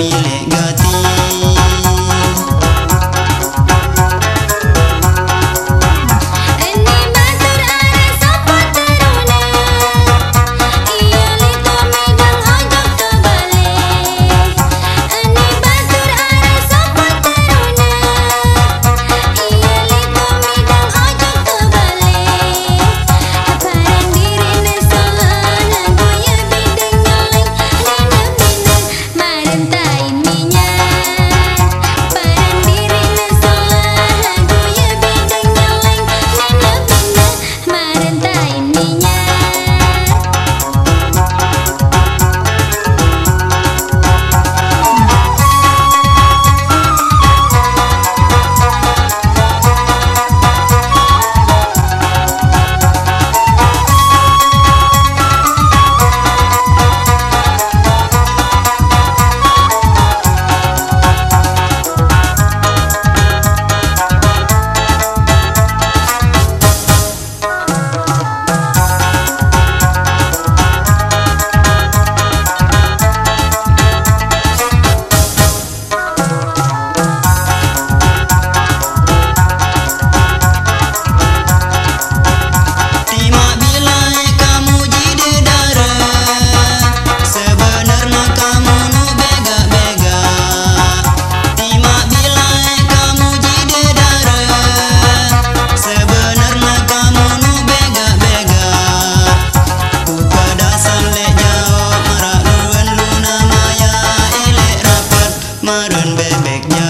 mía. ma đơn bê mệt nhớ.